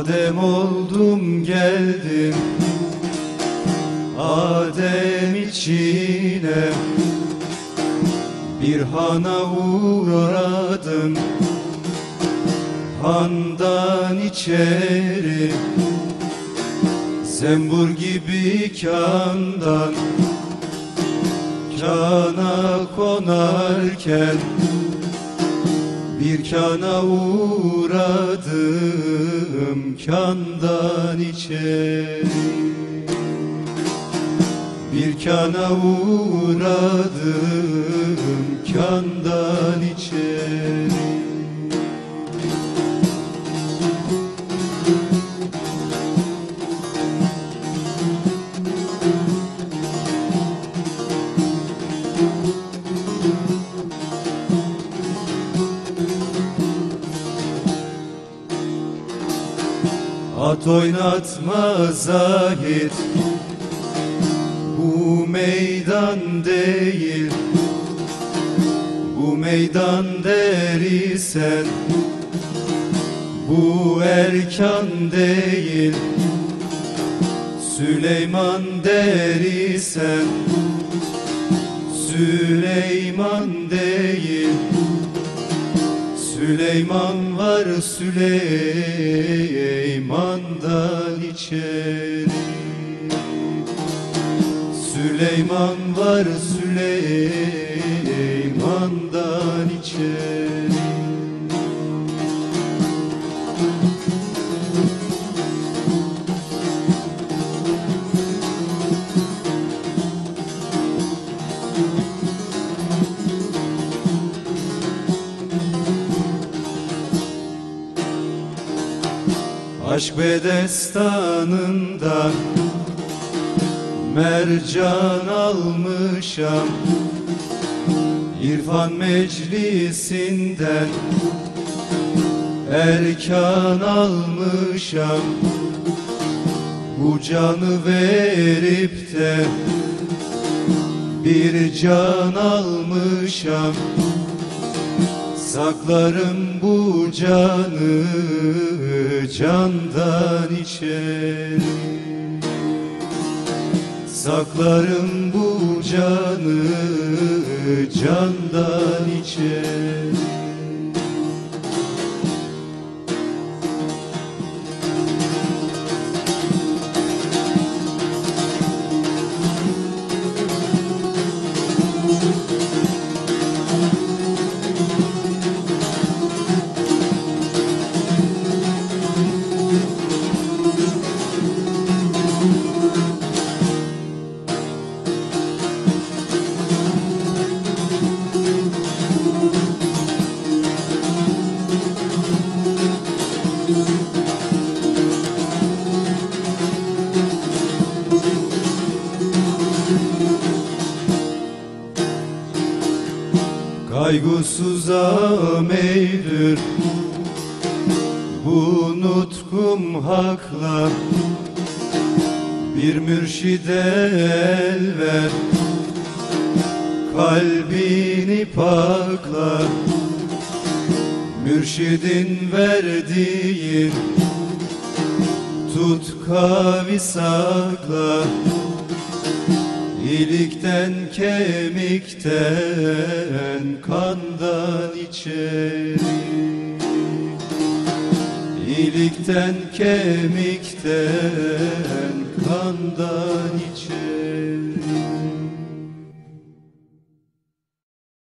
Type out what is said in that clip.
Adem oldum geldim. Adem içine Bir hana uğradım. Handan içeri Zembur gibi kandan. Kana konarken bir kana uğradım Kandan içeri bir kana uğradım kandan içeri At oynatma zahit Bu meydan değil. Bu meydan derisen Bu erkan değil. Süleyman derisen Süleyman değil Süleyman var Süleyman'dan içeri. Süleyman var Süleyman'dan içeri Aşk bedestanından mercan almışam. İrfan meclisinden erkan almışam. Bu canı verip de bir can almışam Saklarım bu canı candan içeri Saklarım bu canı candan içeri Kaygısıza meydür Bu nutkum hakla Bir mürşide el ver Kalbini pakla Mürşidin verdiğin Tut kavi sakla İlikten kemikten kandan içeri. İlikten kemikten kandan içeri